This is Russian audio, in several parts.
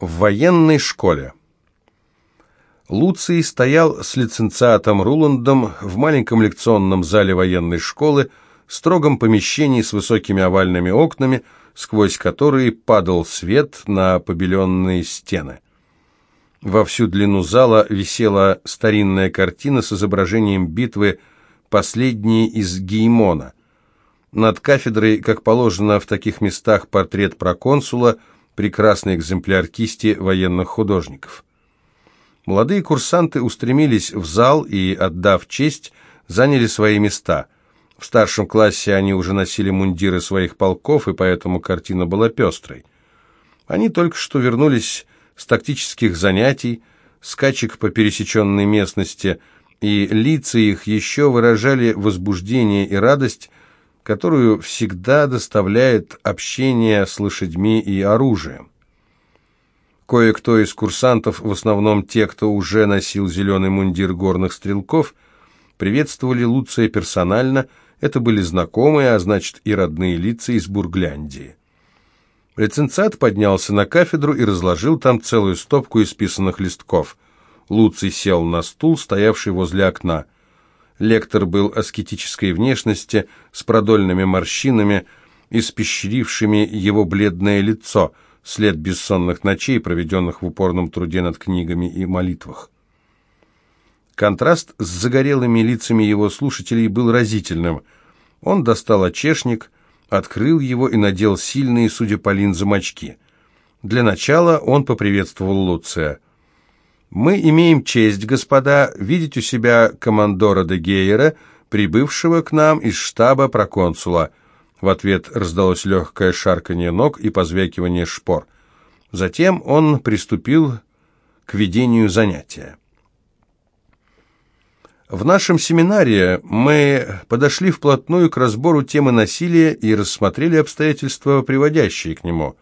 В военной школе. Луций стоял с лиценциатом Руландом в маленьком лекционном зале военной школы, строгом помещении с высокими овальными окнами, сквозь которые падал свет на побеленные стены. Во всю длину зала висела старинная картина с изображением битвы «Последние из Геймона». Над кафедрой, как положено в таких местах, портрет проконсула – прекрасный экземпляр кисти военных художников. Молодые курсанты устремились в зал и, отдав честь, заняли свои места. В старшем классе они уже носили мундиры своих полков, и поэтому картина была пестрой. Они только что вернулись с тактических занятий, скачек по пересеченной местности, и лица их еще выражали возбуждение и радость, которую всегда доставляет общение с лошадьми и оружием. Кое-кто из курсантов, в основном те, кто уже носил зеленый мундир горных стрелков, приветствовали Луция персонально, это были знакомые, а значит и родные лица из Бургляндии. Рецензат поднялся на кафедру и разложил там целую стопку исписанных листков. Луций сел на стул, стоявший возле окна – Лектор был аскетической внешности, с продольными морщинами, испещрившими его бледное лицо, след бессонных ночей, проведенных в упорном труде над книгами и молитвах. Контраст с загорелыми лицами его слушателей был разительным. Он достал очешник, открыл его и надел сильные, судя по линзам, очки. Для начала он поприветствовал Луция – мы имеем честь, господа, видеть у себя командора де Гейера, прибывшего к нам из штаба проконсула. В ответ раздалось легкое шарканье ног и позвякивание шпор. Затем он приступил к ведению занятия. В нашем семинаре мы подошли вплотную к разбору темы насилия и рассмотрели обстоятельства, приводящие к нему.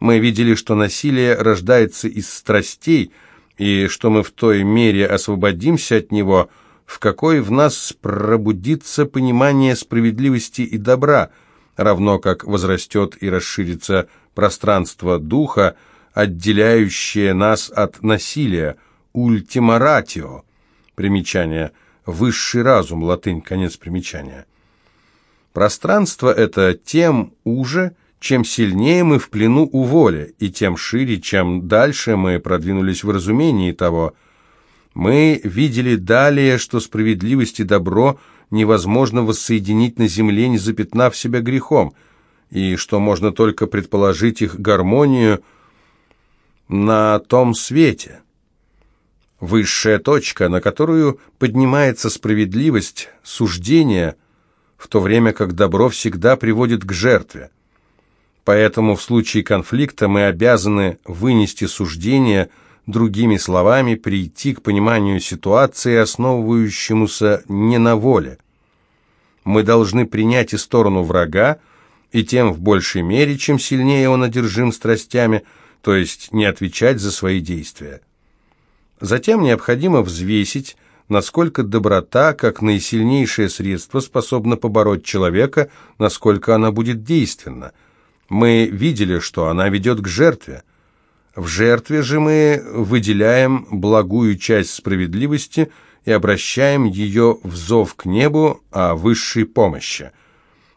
Мы видели, что насилие рождается из страстей – и что мы в той мере освободимся от него, в какой в нас пробудится понимание справедливости и добра, равно как возрастет и расширится пространство духа, отделяющее нас от насилия, ультимаратио, примечание, высший разум, латынь, конец примечания. Пространство это тем уже, чем сильнее мы в плену у воли, и тем шире, чем дальше мы продвинулись в разумении того. Мы видели далее, что справедливость и добро невозможно воссоединить на земле, не запятнав себя грехом, и что можно только предположить их гармонию на том свете. Высшая точка, на которую поднимается справедливость, суждение, в то время как добро всегда приводит к жертве. Поэтому в случае конфликта мы обязаны вынести суждение, другими словами, прийти к пониманию ситуации, основывающемуся не на воле. Мы должны принять и сторону врага, и тем в большей мере, чем сильнее он одержим страстями, то есть не отвечать за свои действия. Затем необходимо взвесить, насколько доброта, как наисильнейшее средство, способна побороть человека, насколько она будет действенна – мы видели, что она ведет к жертве. В жертве же мы выделяем благую часть справедливости и обращаем ее в зов к небу о высшей помощи.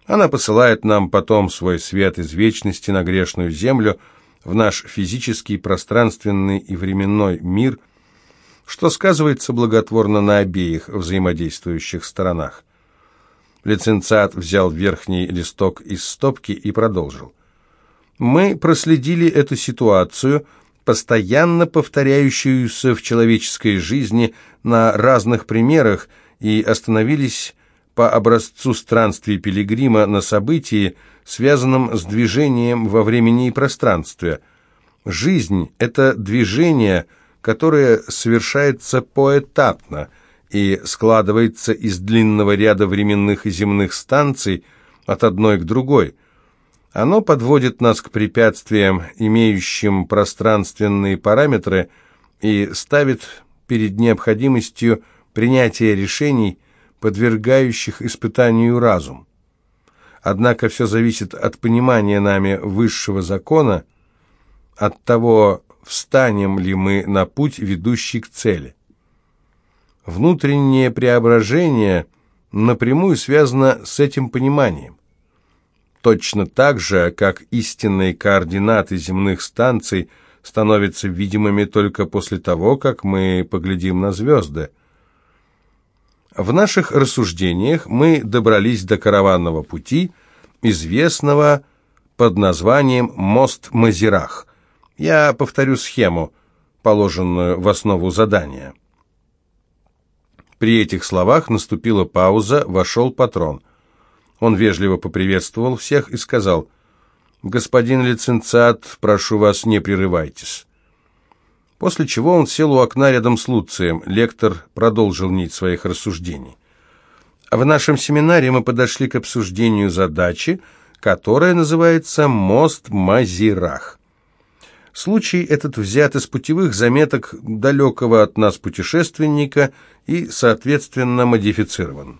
Она посылает нам потом свой свет из вечности на грешную землю, в наш физический, пространственный и временной мир, что сказывается благотворно на обеих взаимодействующих сторонах. Лиценциат взял верхний листок из стопки и продолжил. Мы проследили эту ситуацию, постоянно повторяющуюся в человеческой жизни на разных примерах, и остановились по образцу странствий пилигрима на событии, связанном с движением во времени и пространстве. Жизнь – это движение, которое совершается поэтапно и складывается из длинного ряда временных и земных станций от одной к другой – оно подводит нас к препятствиям, имеющим пространственные параметры, и ставит перед необходимостью принятия решений, подвергающих испытанию разум. Однако все зависит от понимания нами высшего закона, от того, встанем ли мы на путь, ведущий к цели. Внутреннее преображение напрямую связано с этим пониманием. Точно так же, как истинные координаты земных станций становятся видимыми только после того, как мы поглядим на звезды. В наших рассуждениях мы добрались до караванного пути, известного под названием «Мост Мазирах». Я повторю схему, положенную в основу задания. При этих словах наступила пауза, вошел патрон. Он вежливо поприветствовал всех и сказал, «Господин лиценциат, прошу вас, не прерывайтесь». После чего он сел у окна рядом с Луцием. Лектор продолжил нить своих рассуждений. В нашем семинаре мы подошли к обсуждению задачи, которая называется «Мост Мазирах». Случай этот взят из путевых заметок далекого от нас путешественника и, соответственно, модифицирован.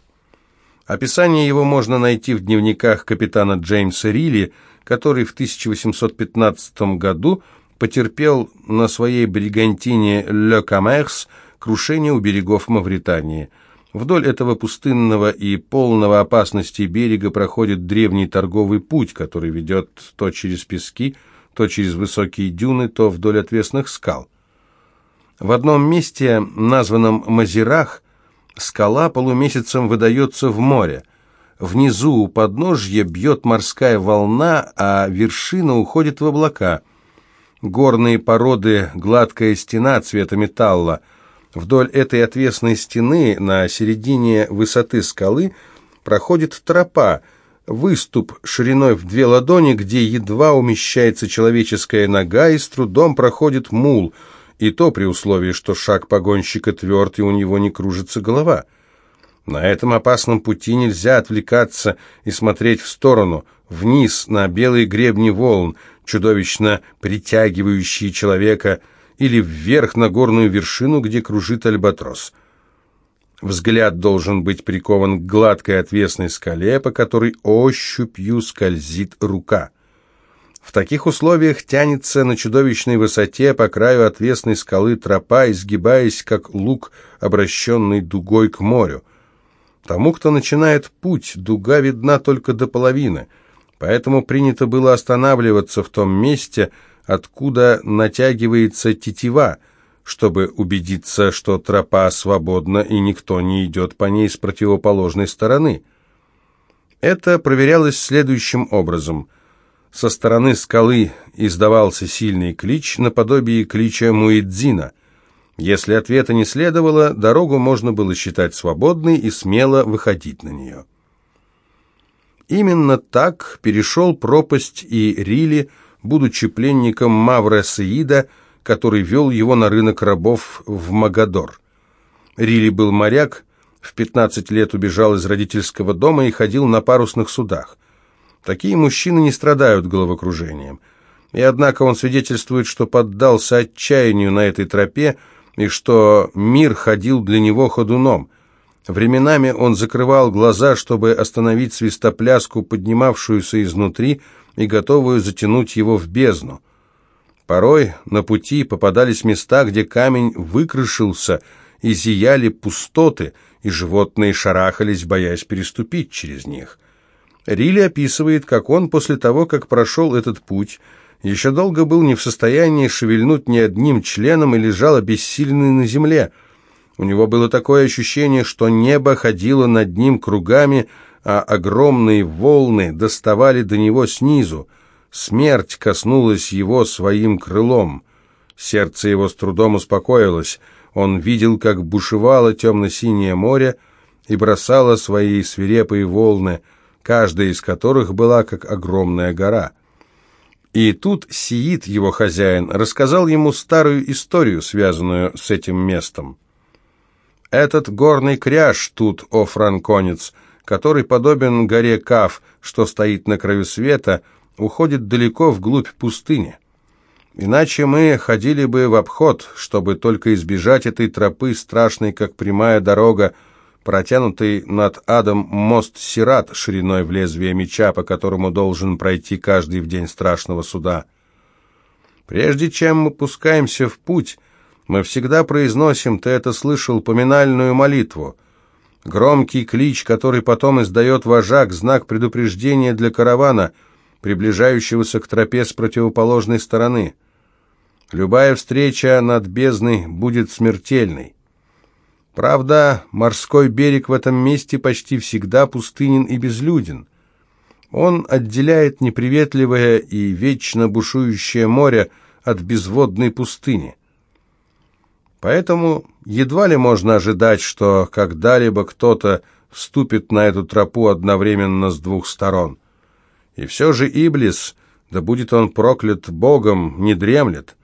Описание его можно найти в дневниках капитана Джеймса Рилли, который в 1815 году потерпел на своей бригантине «Ле Камерс» крушение у берегов Мавритании. Вдоль этого пустынного и полного опасности берега проходит древний торговый путь, который ведет то через пески, то через высокие дюны, то вдоль отвесных скал. В одном месте, названном Мазирах, скала полумесяцем выдается в море. Внизу у подножья бьет морская волна, а вершина уходит в облака. Горные породы, гладкая стена цвета металла. Вдоль этой отвесной стены на середине высоты скалы проходит тропа, выступ шириной в две ладони, где едва умещается человеческая нога и с трудом проходит мул, и то при условии, что шаг погонщика тверд и у него не кружится голова. На этом опасном пути нельзя отвлекаться и смотреть в сторону, вниз, на белые гребни волн, чудовищно притягивающие человека, или вверх на горную вершину, где кружит альбатрос. Взгляд должен быть прикован к гладкой отвесной скале, по которой ощупью скользит рука. В таких условиях тянется на чудовищной высоте по краю отвесной скалы тропа, изгибаясь, как лук, обращенный дугой к морю. Тому, кто начинает путь, дуга видна только до половины, поэтому принято было останавливаться в том месте, откуда натягивается тетива, чтобы убедиться, что тропа свободна и никто не идет по ней с противоположной стороны. Это проверялось следующим образом. Со стороны скалы издавался сильный клич, наподобие клича Муэдзина. Если ответа не следовало, дорогу можно было считать свободной и смело выходить на нее. Именно так перешел пропасть и Рили, будучи пленником Мавра Саида, который вел его на рынок рабов в Магадор. Рили был моряк, в 15 лет убежал из родительского дома и ходил на парусных судах. Такие мужчины не страдают головокружением. И однако он свидетельствует, что поддался отчаянию на этой тропе, и что мир ходил для него ходуном. Временами он закрывал глаза, чтобы остановить свистопляску, поднимавшуюся изнутри и готовую затянуть его в бездну. Порой на пути попадались места, где камень выкрышился, и зияли пустоты, и животные шарахались, боясь переступить через них. Рилли описывает, как он после того, как прошел этот путь, еще долго был не в состоянии шевельнуть ни одним членом и лежал обессиленный на земле. У него было такое ощущение, что небо ходило над ним кругами, а огромные волны доставали до него снизу. Смерть коснулась его своим крылом. Сердце его с трудом успокоилось. Он видел, как бушевало темно-синее море и бросало свои свирепые волны — каждая из которых была как огромная гора. И тут Сиит, его хозяин, рассказал ему старую историю, связанную с этим местом. «Этот горный кряж тут, о франконец, который подобен горе Кав, что стоит на краю света, уходит далеко вглубь пустыни. Иначе мы ходили бы в обход, чтобы только избежать этой тропы, страшной, как прямая дорога, протянутый над адом мост Сират шириной в лезвие меча, по которому должен пройти каждый в день страшного суда. Прежде чем мы пускаемся в путь, мы всегда произносим, ты это слышал, поминальную молитву. Громкий клич, который потом издает вожак, знак предупреждения для каравана, приближающегося к тропе с противоположной стороны. Любая встреча над бездной будет смертельной. Правда, морской берег в этом месте почти всегда пустынен и безлюден. Он отделяет неприветливое и вечно бушующее море от безводной пустыни. Поэтому едва ли можно ожидать, что когда-либо кто-то вступит на эту тропу одновременно с двух сторон. И все же Иблис, да будет он проклят Богом, не дремлет.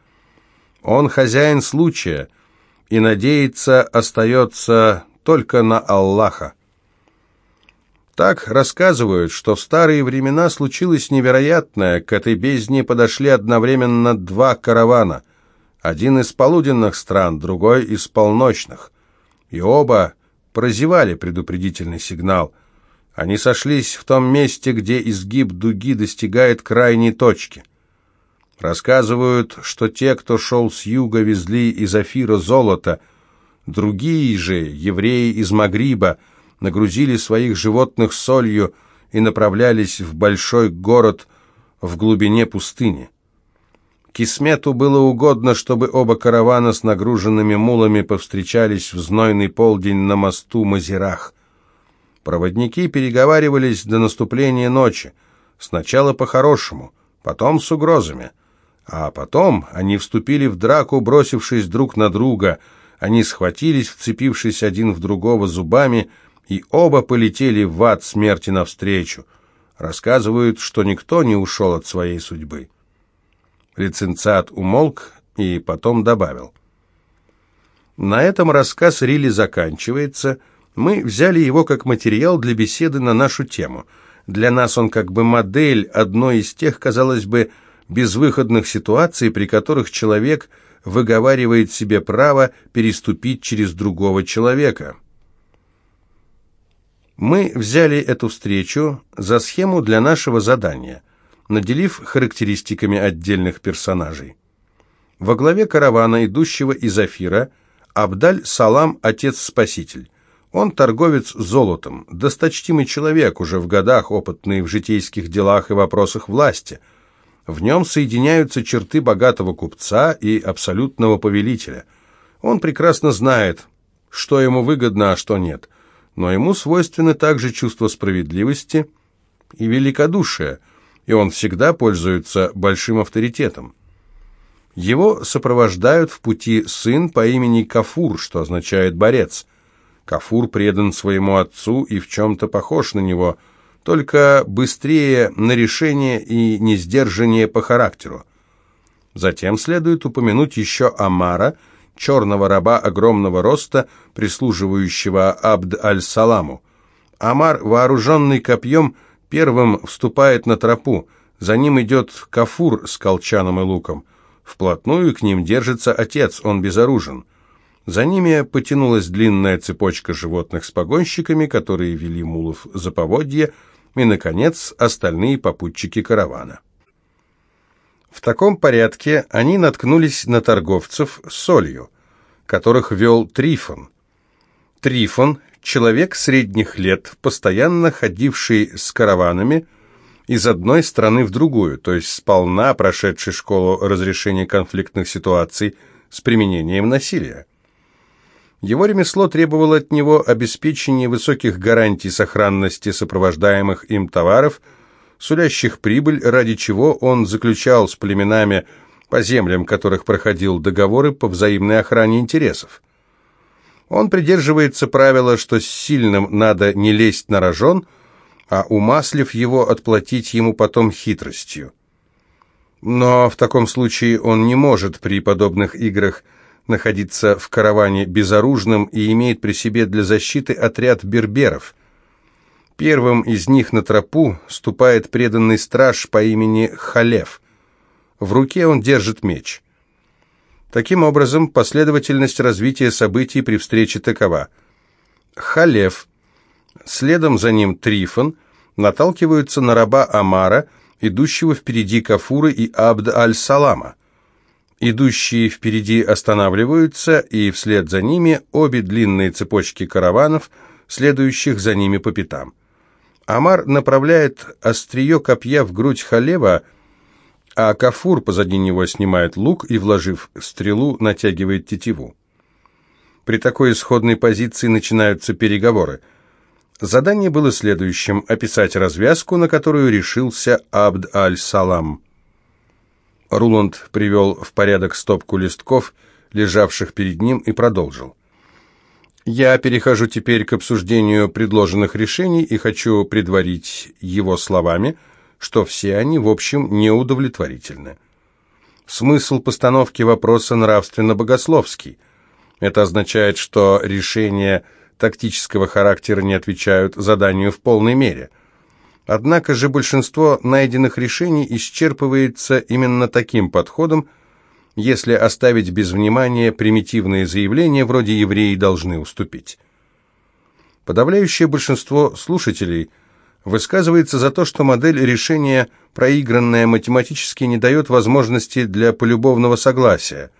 Он хозяин случая, и надеяться остается только на Аллаха. Так рассказывают, что в старые времена случилось невероятное, к этой бездне подошли одновременно два каравана, один из полуденных стран, другой из полночных, и оба прозевали предупредительный сигнал. Они сошлись в том месте, где изгиб дуги достигает крайней точки. Рассказывают, что те, кто шел с юга, везли из Афира золото, другие же, евреи из Магриба, нагрузили своих животных солью и направлялись в большой город в глубине пустыни. Кисмету было угодно, чтобы оба каравана с нагруженными мулами повстречались в знойный полдень на мосту Мазирах. Проводники переговаривались до наступления ночи, сначала по-хорошему, потом с угрозами, а потом они вступили в драку, бросившись друг на друга, они схватились, вцепившись один в другого зубами, и оба полетели в ад смерти навстречу. Рассказывают, что никто не ушел от своей судьбы. Лиценциат умолк и потом добавил. На этом рассказ Рилли заканчивается. Мы взяли его как материал для беседы на нашу тему. Для нас он как бы модель одной из тех, казалось бы, безвыходных ситуаций, при которых человек выговаривает себе право переступить через другого человека. Мы взяли эту встречу за схему для нашего задания, наделив характеристиками отдельных персонажей. Во главе каравана, идущего из Афира, Абдаль-Салам, отец-спаситель. Он торговец золотом, досточтимый человек, уже в годах опытный в житейских делах и вопросах власти. В нем соединяются черты богатого купца и абсолютного повелителя. Он прекрасно знает, что ему выгодно, а что нет – но ему свойственны также чувство справедливости и великодушия, и он всегда пользуется большим авторитетом. Его сопровождают в пути сын по имени Кафур, что означает «борец». Кафур предан своему отцу и в чем-то похож на него, только быстрее на решение и не сдержаннее по характеру. Затем следует упомянуть еще Амара – черного раба огромного роста, прислуживающего Абд-аль-Саламу. Амар, вооруженный копьем, первым вступает на тропу, за ним идет Кафур с колчаном и луком. Вплотную к ним держится отец, он безоружен. За ними потянулась длинная цепочка животных с погонщиками, которые вели мулов за поводье, и, наконец, остальные попутчики каравана. В таком порядке они наткнулись на торговцев солью, которых вел Трифон. Трифон – человек средних лет, постоянно ходивший с караванами из одной страны в другую, то есть сполна прошедший школу разрешения конфликтных ситуаций с применением насилия. Его ремесло требовало от него обеспечения высоких гарантий сохранности сопровождаемых им товаров – сулящих прибыль, ради чего он заключал с племенами по землям, которых проходил договоры по взаимной охране интересов. Он придерживается правила, что с сильным надо не лезть на рожон, а умаслив его, отплатить ему потом хитростью. Но в таком случае он не может при подобных играх находиться в караване безоружным и имеет при себе для защиты отряд берберов – Первым из них на тропу ступает преданный страж по имени Халев. В руке он держит меч. Таким образом, последовательность развития событий при встрече такова. Халев, следом за ним Трифон, наталкиваются на раба Амара, идущего впереди Кафуры и Абд-аль-Салама. Идущие впереди останавливаются, и вслед за ними обе длинные цепочки караванов, следующих за ними по пятам. Амар направляет острие копья в грудь Халева, а Кафур позади него снимает лук и, вложив стрелу, натягивает тетиву. При такой исходной позиции начинаются переговоры. Задание было следующим – описать развязку, на которую решился Абд аль-Салам. Руланд привел в порядок стопку листков, лежавших перед ним, и продолжил. Я перехожу теперь к обсуждению предложенных решений и хочу предварить его словами, что все они, в общем, неудовлетворительны. Смысл постановки вопроса нравственно-богословский. Это означает, что решения тактического характера не отвечают заданию в полной мере. Однако же большинство найденных решений исчерпывается именно таким подходом, если оставить без внимания примитивные заявления вроде «евреи должны уступить». Подавляющее большинство слушателей высказывается за то, что модель решения, проигранная математически, не дает возможности для полюбовного согласия.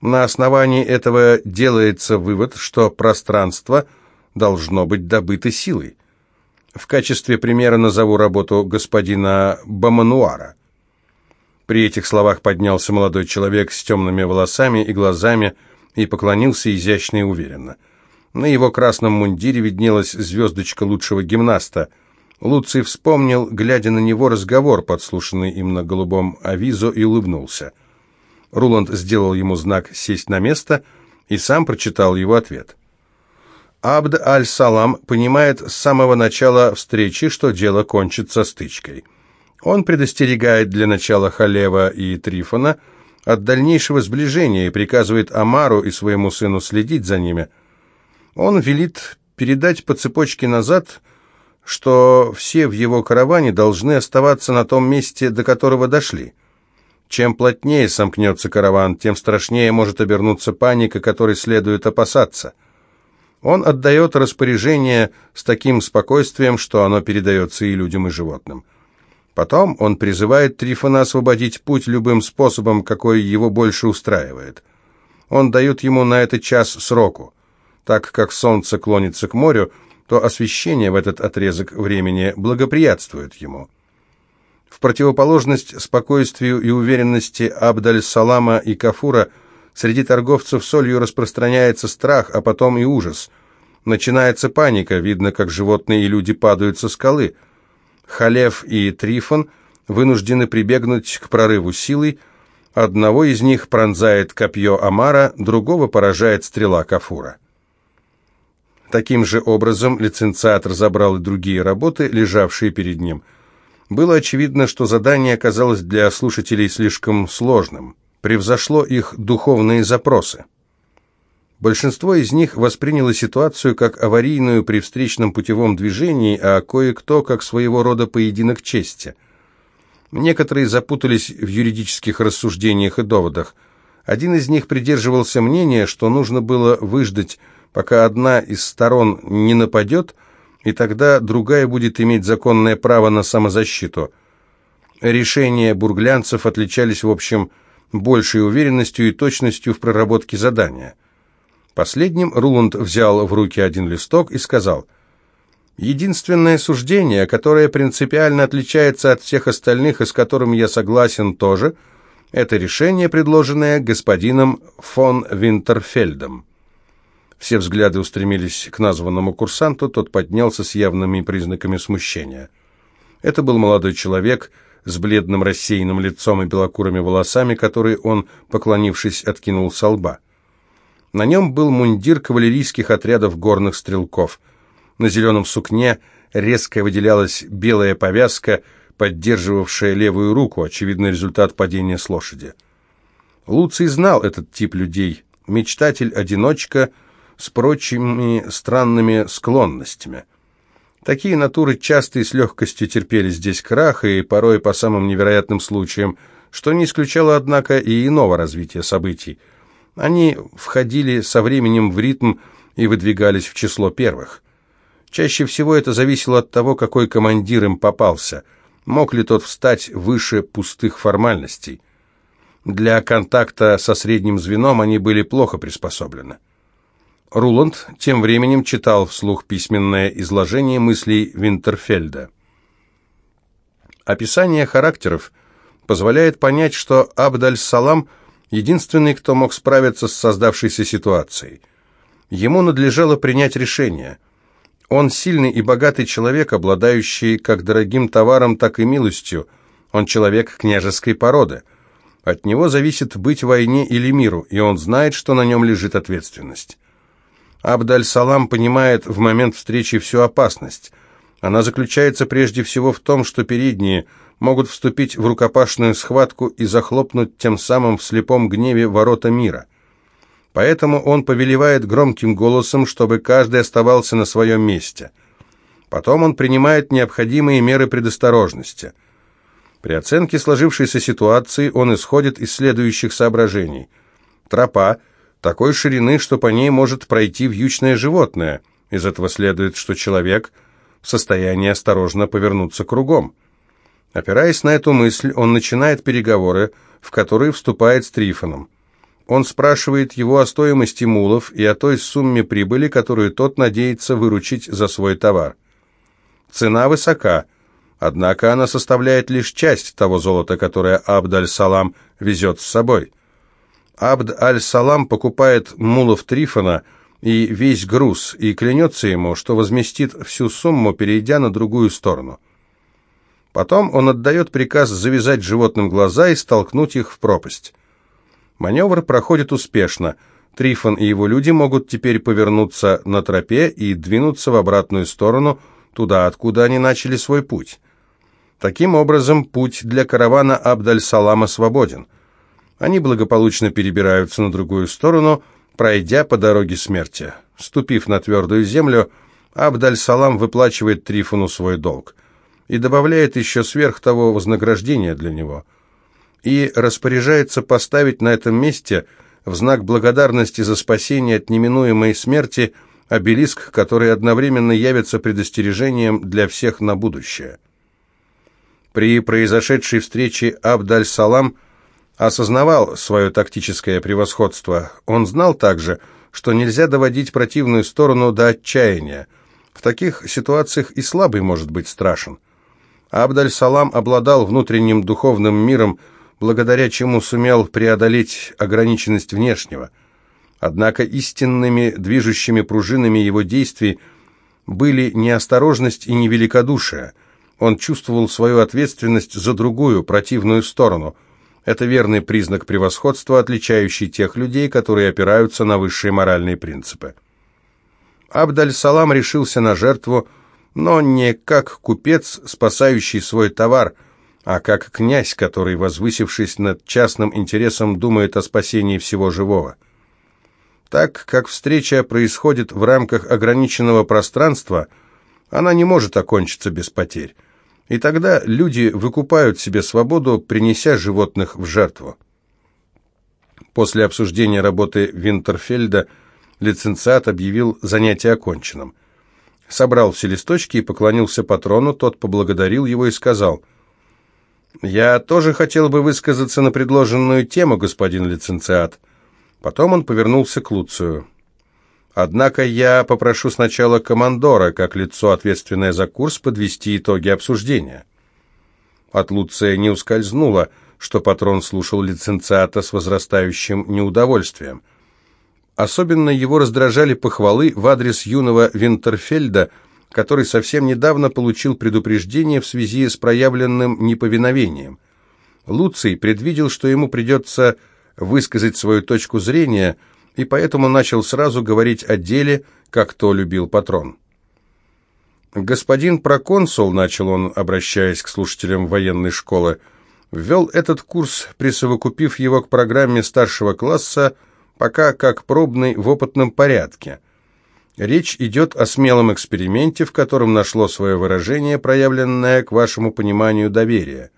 На основании этого делается вывод, что пространство должно быть добыто силой. В качестве примера назову работу господина Бамануара. При этих словах поднялся молодой человек с темными волосами и глазами и поклонился изящно и уверенно. На его красном мундире виднелась звездочка лучшего гимнаста. Луций вспомнил, глядя на него, разговор, подслушанный им на голубом авизо, и улыбнулся. Руланд сделал ему знак «сесть на место» и сам прочитал его ответ. Абд аль-Салам понимает с самого начала встречи, что дело кончится стычкой – он предостерегает для начала Халева и Трифона от дальнейшего сближения и приказывает Амару и своему сыну следить за ними. Он велит передать по цепочке назад, что все в его караване должны оставаться на том месте, до которого дошли. Чем плотнее сомкнется караван, тем страшнее может обернуться паника, которой следует опасаться. Он отдает распоряжение с таким спокойствием, что оно передается и людям, и животным. Потом он призывает Трифона освободить путь любым способом, какой его больше устраивает. Он дает ему на это час сроку. Так как солнце клонится к морю, то освещение в этот отрезок времени благоприятствует ему. В противоположность спокойствию и уверенности Абдаль-Салама и Кафура среди торговцев солью распространяется страх, а потом и ужас. Начинается паника, видно, как животные и люди падают со скалы – Халев и Трифон вынуждены прибегнуть к прорыву силой. Одного из них пронзает копье Амара, другого поражает стрела Кафура. Таким же образом лицензиат забрал и другие работы, лежавшие перед ним. Было очевидно, что задание оказалось для слушателей слишком сложным, превзошло их духовные запросы. Большинство из них восприняло ситуацию как аварийную при встречном путевом движении, а кое-кто как своего рода поединок чести. Некоторые запутались в юридических рассуждениях и доводах. Один из них придерживался мнения, что нужно было выждать, пока одна из сторон не нападет, и тогда другая будет иметь законное право на самозащиту. Решения бурглянцев отличались, в общем, большей уверенностью и точностью в проработке задания. Последним Руланд взял в руки один листок и сказал, «Единственное суждение, которое принципиально отличается от всех остальных и с которым я согласен тоже, это решение, предложенное господином фон Винтерфельдом». Все взгляды устремились к названному курсанту, тот поднялся с явными признаками смущения. Это был молодой человек с бледным рассеянным лицом и белокурыми волосами, которые он, поклонившись, откинул со лба. На нем был мундир кавалерийских отрядов горных стрелков. На зеленом сукне резко выделялась белая повязка, поддерживавшая левую руку, очевидный результат падения с лошади. Луций знал этот тип людей, мечтатель-одиночка с прочими странными склонностями. Такие натуры часто и с легкостью терпели здесь крах, и порой по самым невероятным случаям, что не исключало, однако, и иного развития событий – они входили со временем в ритм и выдвигались в число первых. Чаще всего это зависело от того, какой командир им попался, мог ли тот встать выше пустых формальностей. Для контакта со средним звеном они были плохо приспособлены. Руланд тем временем читал вслух письменное изложение мыслей Винтерфельда. Описание характеров позволяет понять, что Абдаль-Салам – единственный, кто мог справиться с создавшейся ситуацией. Ему надлежало принять решение. Он сильный и богатый человек, обладающий как дорогим товаром, так и милостью. Он человек княжеской породы – от него зависит быть войне или миру, и он знает, что на нем лежит ответственность. Абдаль-Салам понимает в момент встречи всю опасность. Она заключается прежде всего в том, что передние могут вступить в рукопашную схватку и захлопнуть тем самым в слепом гневе ворота мира. Поэтому он повелевает громким голосом, чтобы каждый оставался на своем месте. Потом он принимает необходимые меры предосторожности – при оценке сложившейся ситуации он исходит из следующих соображений. Тропа такой ширины, что по ней может пройти вьючное животное. Из этого следует, что человек в состоянии осторожно повернуться кругом. Опираясь на эту мысль, он начинает переговоры, в которые вступает с Трифоном. Он спрашивает его о стоимости мулов и о той сумме прибыли, которую тот надеется выручить за свой товар. Цена высока – Однако она составляет лишь часть того золота, которое Абд-аль-Салам везет с собой. Абд-аль-Салам покупает мулов Трифона и весь груз, и клянется ему, что возместит всю сумму, перейдя на другую сторону. Потом он отдает приказ завязать животным глаза и столкнуть их в пропасть. Маневр проходит успешно. Трифон и его люди могут теперь повернуться на тропе и двинуться в обратную сторону, туда, откуда они начали свой путь. Таким образом, путь для каравана Абдаль-Салама свободен. Они благополучно перебираются на другую сторону, пройдя по дороге смерти. Ступив на твердую землю, Абдаль-Салам выплачивает Трифону свой долг и добавляет еще сверх того вознаграждения для него. И распоряжается поставить на этом месте в знак благодарности за спасение от неминуемой смерти обелиск, который одновременно явится предостережением для всех на будущее. При произошедшей встрече Абдаль-Салам осознавал свое тактическое превосходство. Он знал также, что нельзя доводить противную сторону до отчаяния. В таких ситуациях и слабый может быть страшен. Абдаль-Салам обладал внутренним духовным миром, благодаря чему сумел преодолеть ограниченность внешнего. Однако истинными движущими пружинами его действий были неосторожность и невеликодушие – он чувствовал свою ответственность за другую, противную сторону. Это верный признак превосходства, отличающий тех людей, которые опираются на высшие моральные принципы. Абдаль-Салам решился на жертву, но не как купец, спасающий свой товар, а как князь, который, возвысившись над частным интересом, думает о спасении всего живого. Так как встреча происходит в рамках ограниченного пространства, она не может окончиться без потерь. И тогда люди выкупают себе свободу, принеся животных в жертву. После обсуждения работы Винтерфельда лицензиат объявил занятие оконченным. Собрал все листочки и поклонился патрону, тот поблагодарил его и сказал, «Я тоже хотел бы высказаться на предложенную тему, господин лицензиат». Потом он повернулся к Луцию. Однако я попрошу сначала командора, как лицо, ответственное за курс, подвести итоги обсуждения. От Луция не ускользнуло, что патрон слушал лиценциата с возрастающим неудовольствием. Особенно его раздражали похвалы в адрес юного Винтерфельда, который совсем недавно получил предупреждение в связи с проявленным неповиновением. Луций предвидел, что ему придется высказать свою точку зрения – и поэтому начал сразу говорить о деле, как то любил патрон. «Господин проконсул», — начал он, обращаясь к слушателям военной школы, ввел этот курс, присовокупив его к программе старшего класса, пока как пробный в опытном порядке. Речь идет о смелом эксперименте, в котором нашло свое выражение, проявленное к вашему пониманию доверия.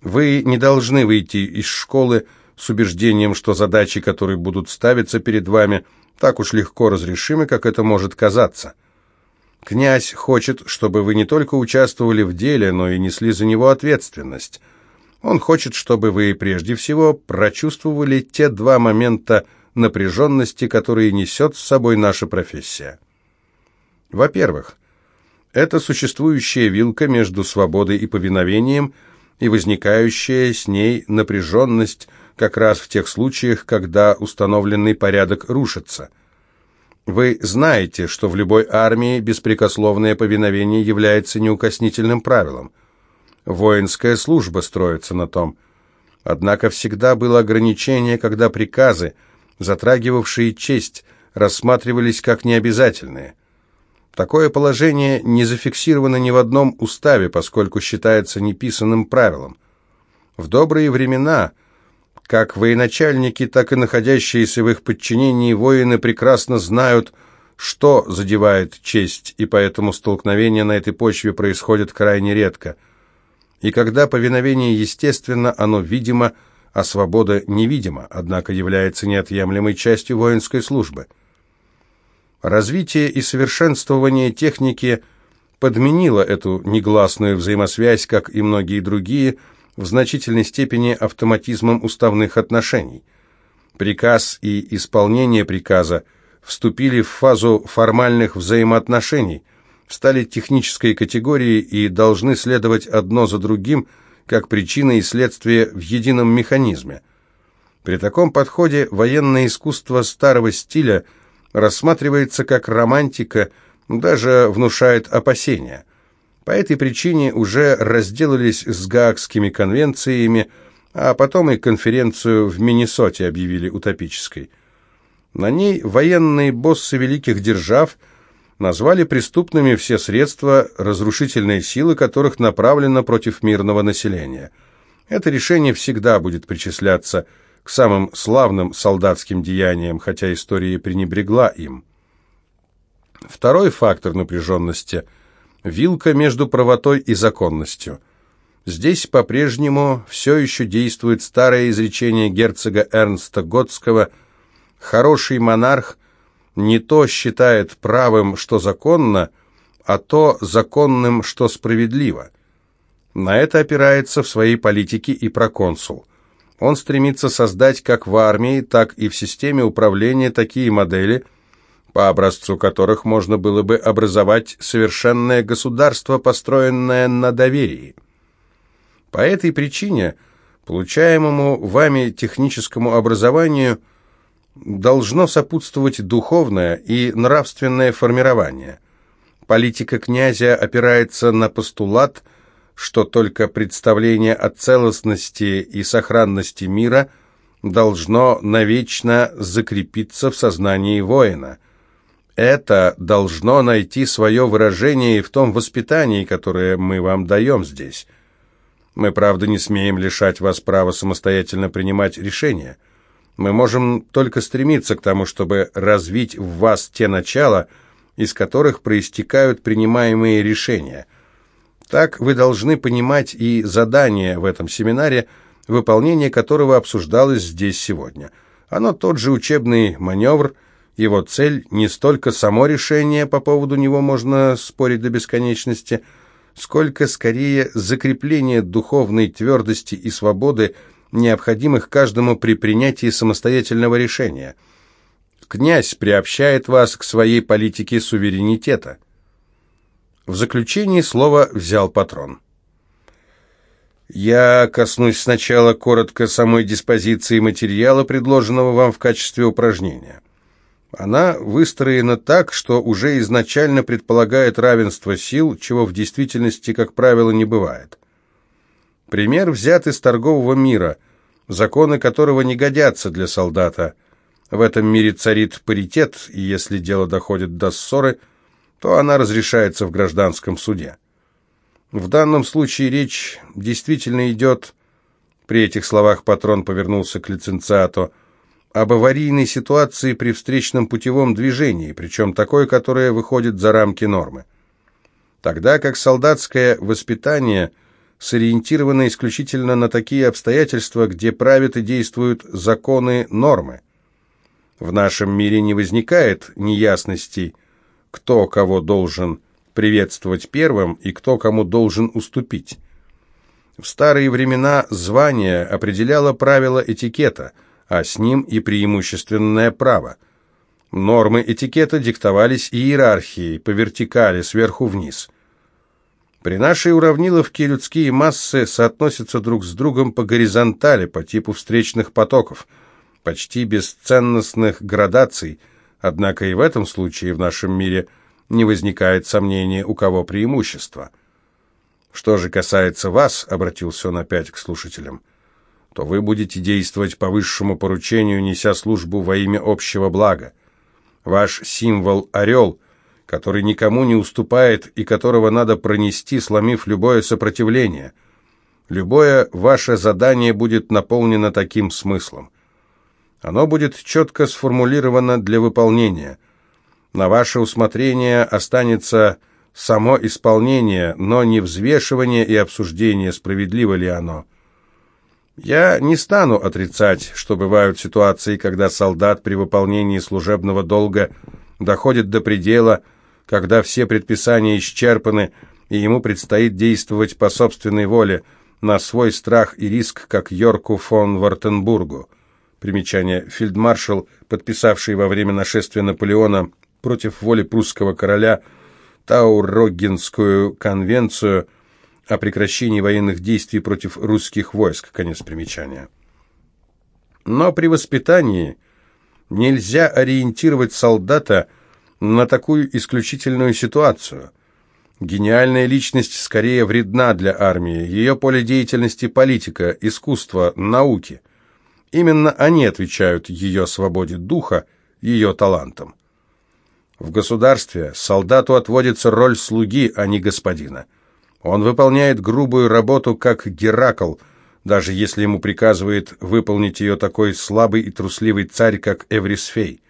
Вы не должны выйти из школы, с убеждением, что задачи, которые будут ставиться перед вами, так уж легко разрешимы, как это может казаться. Князь хочет, чтобы вы не только участвовали в деле, но и несли за него ответственность. Он хочет, чтобы вы прежде всего прочувствовали те два момента напряженности, которые несет с собой наша профессия. Во-первых, это существующая вилка между свободой и повиновением и возникающая с ней напряженность как раз в тех случаях, когда установленный порядок рушится. Вы знаете, что в любой армии беспрекословное повиновение является неукоснительным правилом. Воинская служба строится на том. Однако всегда было ограничение, когда приказы, затрагивавшие честь, рассматривались как необязательные. Такое положение не зафиксировано ни в одном уставе, поскольку считается неписанным правилом. В добрые времена, как военачальники, так и находящиеся в их подчинении воины прекрасно знают, что задевает честь, и поэтому столкновения на этой почве происходят крайне редко – и когда повиновение естественно, оно видимо, а свобода невидима, однако является неотъемлемой частью воинской службы. Развитие и совершенствование техники подменило эту негласную взаимосвязь, как и многие другие, в значительной степени автоматизмом уставных отношений. Приказ и исполнение приказа вступили в фазу формальных взаимоотношений – стали технической категорией и должны следовать одно за другим, как причина и следствие в едином механизме. При таком подходе военное искусство старого стиля рассматривается как романтика, даже внушает опасения. По этой причине уже разделались с Гаагскими конвенциями, а потом и конференцию в Миннесоте объявили утопической. На ней военные боссы великих держав – назвали преступными все средства, разрушительные силы которых направлено против мирного населения. Это решение всегда будет причисляться к самым славным солдатским деяниям, хотя история пренебрегла им. Второй фактор напряженности – вилка между правотой и законностью. Здесь по-прежнему все еще действует старое изречение герцога Эрнста Готского «Хороший монарх не то считает правым, что законно, а то законным, что справедливо. На это опирается в своей политике и проконсул. Он стремится создать как в армии, так и в системе управления такие модели, по образцу которых можно было бы образовать совершенное государство, построенное на доверии. По этой причине получаемому вами техническому образованию – должно сопутствовать духовное и нравственное формирование. Политика князя опирается на постулат, что только представление о целостности и сохранности мира должно навечно закрепиться в сознании воина. Это должно найти свое выражение и в том воспитании, которое мы вам даем здесь. Мы, правда, не смеем лишать вас права самостоятельно принимать решения – мы можем только стремиться к тому, чтобы развить в вас те начала, из которых проистекают принимаемые решения. Так вы должны понимать и задание в этом семинаре, выполнение которого обсуждалось здесь сегодня. Оно тот же учебный маневр, его цель не столько само решение, по поводу него можно спорить до бесконечности, сколько скорее закрепление духовной твердости и свободы необходимых каждому при принятии самостоятельного решения. Князь приобщает вас к своей политике суверенитета. В заключении слово взял патрон. Я коснусь сначала коротко самой диспозиции материала, предложенного вам в качестве упражнения. Она выстроена так, что уже изначально предполагает равенство сил, чего в действительности, как правило, не бывает. Пример взят из торгового мира, законы которого не годятся для солдата. В этом мире царит паритет, и если дело доходит до ссоры, то она разрешается в гражданском суде. В данном случае речь действительно идет, при этих словах патрон повернулся к лиценциату, об аварийной ситуации при встречном путевом движении, причем такой, которое выходит за рамки нормы. Тогда как солдатское воспитание – сориентирована исключительно на такие обстоятельства, где правят и действуют законы, нормы. В нашем мире не возникает неясностей, кто кого должен приветствовать первым и кто кому должен уступить. В старые времена звание определяло правила этикета, а с ним и преимущественное право. Нормы этикета диктовались иерархией, по вертикали, сверху вниз. При нашей уравниловке людские массы соотносятся друг с другом по горизонтали, по типу встречных потоков, почти без ценностных градаций, однако и в этом случае в нашем мире не возникает сомнения, у кого преимущество – что же касается вас, обратился он опять к слушателям, то вы будете действовать по высшему поручению, неся службу во имя общего блага. Ваш символ – орел, который никому не уступает и которого надо пронести, сломив любое сопротивление. Любое ваше задание будет наполнено таким смыслом. Оно будет четко сформулировано для выполнения. На ваше усмотрение останется само исполнение, но не взвешивание и обсуждение, справедливо ли оно. Я не стану отрицать, что бывают ситуации, когда солдат при выполнении служебного долга доходит до предела, когда все предписания исчерпаны, и ему предстоит действовать по собственной воле, на свой страх и риск, как Йорку фон Вартенбургу. Примечание. Фельдмаршал, подписавший во время нашествия Наполеона против воли прусского короля – Тауроггенскую конвенцию о прекращении военных действий против русских войск. Конец примечания. Но при воспитании нельзя ориентировать солдата на такую исключительную ситуацию. Гениальная личность скорее вредна для армии, ее поле деятельности – политика, искусство, науки. Именно они отвечают ее свободе духа, ее талантам. В государстве солдату отводится роль слуги, а не господина. Он выполняет грубую работу, как Геракл, даже если ему приказывает выполнить ее такой слабый и трусливый царь, как Эврисфей.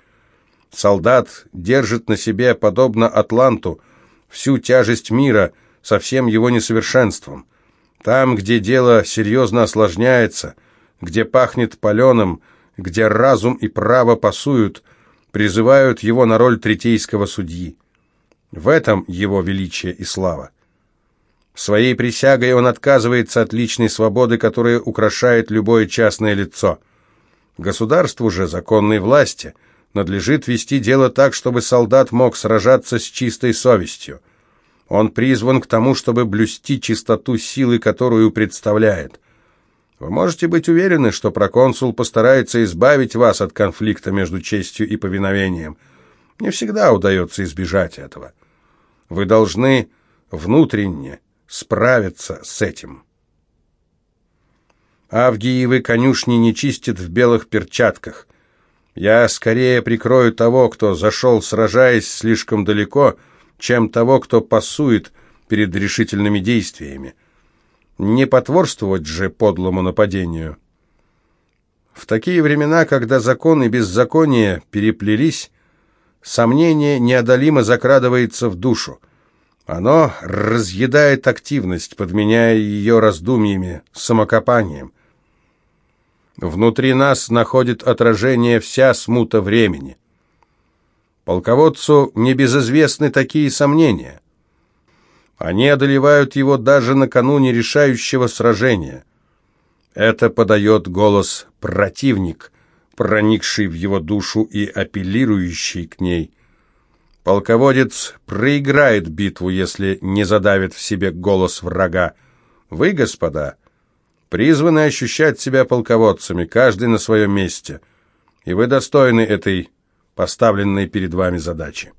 Солдат держит на себе, подобно Атланту, всю тяжесть мира со всем его несовершенством. Там, где дело серьезно осложняется, где пахнет паленым, где разум и право пасуют – призывают его на роль третейского судьи. В этом его величие и слава. Своей присягой он отказывается от личной свободы, которая украшает любое частное лицо. Государству же, законной власти, надлежит вести дело так, чтобы солдат мог сражаться с чистой совестью. Он призван к тому, чтобы блюсти чистоту силы, которую представляет. Вы можете быть уверены, что проконсул постарается избавить вас от конфликта между честью и повиновением. Не всегда удается избежать этого. Вы должны внутренне справиться с этим. Авгиевы конюшни не чистят в белых перчатках. Я скорее прикрою того, кто зашел, сражаясь слишком далеко, чем того, кто пасует перед решительными действиями. Не потворствовать же подлому нападению. В такие времена, когда закон и беззаконие переплелись, сомнение неодолимо закрадывается в душу. Оно разъедает активность, подменяя ее раздумьями, самокопанием. Внутри нас находит отражение вся смута времени. Полководцу небезызвестны такие сомнения. Они одолевают его даже накануне решающего сражения. Это подает голос противник, проникший в его душу и апеллирующий к ней. Полководец проиграет битву, если не задавит в себе голос врага. Вы, господа, призваны ощущать себя полководцами, каждый на своем месте, и вы достойны этой поставленной перед вами задачи.